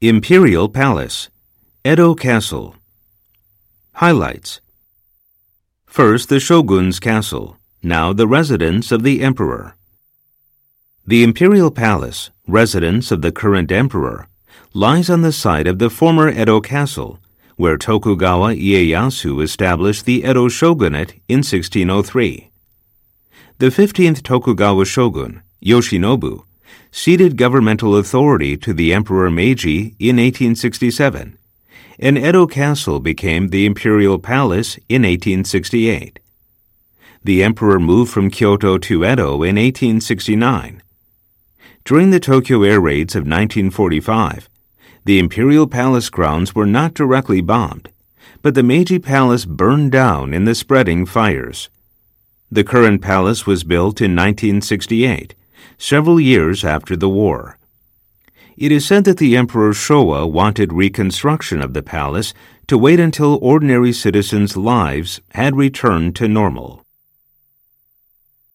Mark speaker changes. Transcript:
Speaker 1: Imperial Palace, Edo Castle. Highlights First, the Shogun's Castle, now the residence of the Emperor. The Imperial Palace, residence of the current Emperor, lies on the site of the former Edo Castle, where Tokugawa Ieyasu established the Edo Shogunate in 1603. The 15th Tokugawa shogun, Yoshinobu, ceded governmental authority to the Emperor Meiji in 1867, and Edo Castle became the Imperial Palace in 1868. The emperor moved from Kyoto to Edo in 1869. During the Tokyo air raids of 1945, the Imperial Palace grounds were not directly bombed, but the Meiji Palace burned down in the spreading fires. The current palace was built in 1968, several years after the war. It is said that the Emperor Showa wanted reconstruction of the palace to wait until ordinary citizens' lives had returned to normal.